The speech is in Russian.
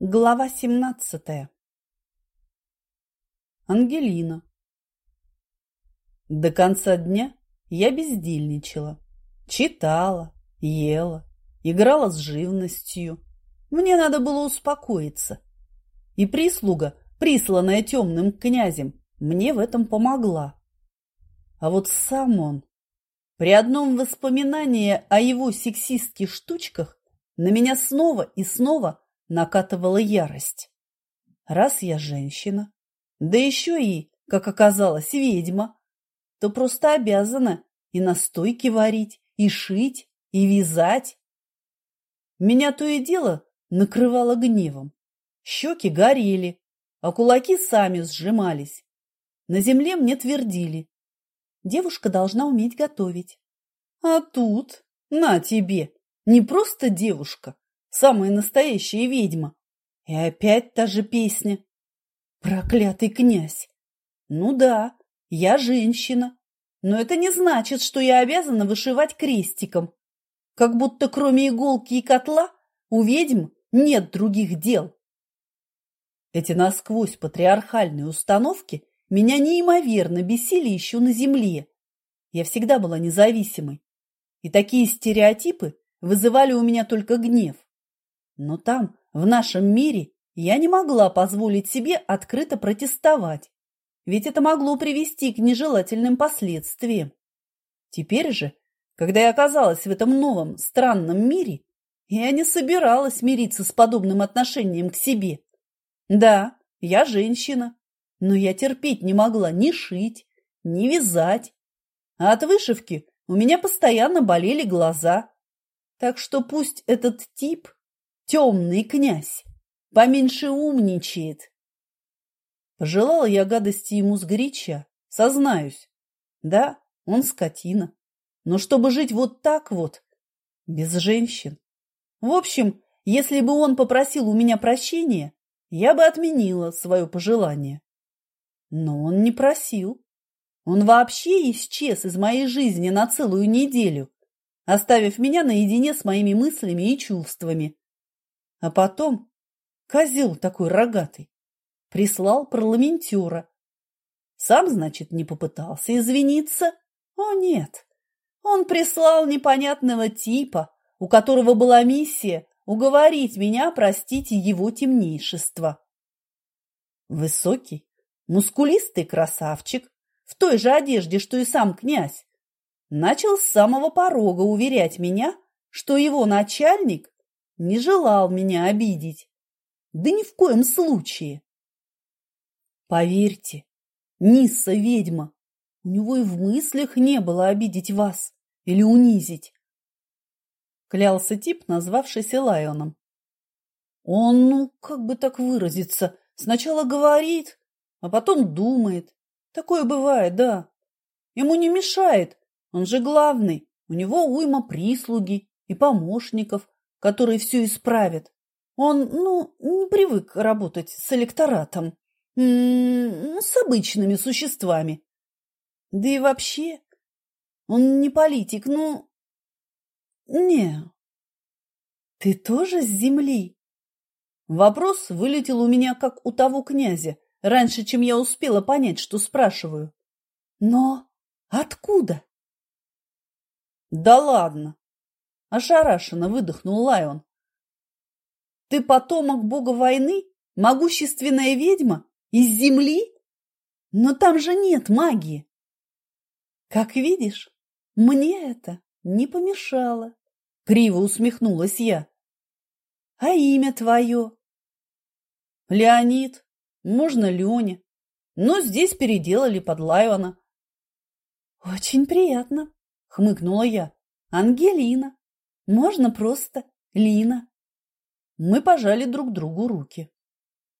Глава семнадцатая. Ангелина. До конца дня я бездельничала, читала, ела, играла с живностью. Мне надо было успокоиться. И прислуга, присланная темным князем, мне в этом помогла. А вот сам он... При одном воспоминании о его сексистских штучках на меня снова и снова накатывала ярость. Раз я женщина, да еще и, как оказалось, ведьма, то просто обязана и настойки варить, и шить, и вязать. Меня то и дело накрывало гневом. Щеки горели, а кулаки сами сжимались. На земле мне твердили. Девушка должна уметь готовить. А тут, на тебе, не просто девушка, самая настоящая ведьма. И опять та же песня. Проклятый князь. Ну да, я женщина, но это не значит, что я обязана вышивать крестиком. Как будто кроме иголки и котла у ведьм нет других дел. Эти насквозь патриархальные установки меня неимоверно бесили еще на земле. Я всегда была независимой. И такие стереотипы вызывали у меня только гнев. Но там, в нашем мире, я не могла позволить себе открыто протестовать, ведь это могло привести к нежелательным последствиям. Теперь же, когда я оказалась в этом новом, странном мире, я не собиралась мириться с подобным отношением к себе. Да, я женщина, но я терпеть не могла ни шить, ни вязать. А от вышивки у меня постоянно болели глаза. Так что пусть этот тип темный князь, поменьше умничает. Пожелала я гадости ему сгоряча, сознаюсь. Да, он скотина. Но чтобы жить вот так вот, без женщин. В общем, если бы он попросил у меня прощения, я бы отменила свое пожелание. Но он не просил. Он вообще исчез из моей жизни на целую неделю, оставив меня наедине с моими мыслями и чувствами. А потом козел такой рогатый прислал парламентера. Сам, значит, не попытался извиниться? О, нет. Он прислал непонятного типа, у которого была миссия уговорить меня простить его темнейшество. Высокий, мускулистый красавчик, в той же одежде, что и сам князь, начал с самого порога уверять меня, что его начальник не желал меня обидеть. Да ни в коем случае. Поверьте, Нисса ведьма. У него и в мыслях не было обидеть вас или унизить. Клялся тип, назвавшийся Лайоном. Он, ну, как бы так выразиться, сначала говорит, а потом думает. Такое бывает, да. Ему не мешает, он же главный. У него уйма прислуги и помощников, которые все исправят. Он, ну, не привык работать с электоратом, с обычными существами. Да и вообще, он не политик, ну... Не. Ты тоже с земли? Вопрос вылетел у меня, как у того князя, раньше, чем я успела понять, что спрашиваю. Но откуда? Да ладно, Ошарашенно выдохнул Лайон. Ты потомок бога войны? Могущественная ведьма? Из земли? Но там же нет магии. Как видишь, мне это не помешало. Криво усмехнулась я. А имя твое? Леонид. Можно Леня. Но здесь переделали под Лайона. Очень приятно, хмыкнула я. Ангелина. Можно просто Лина. Мы пожали друг другу руки.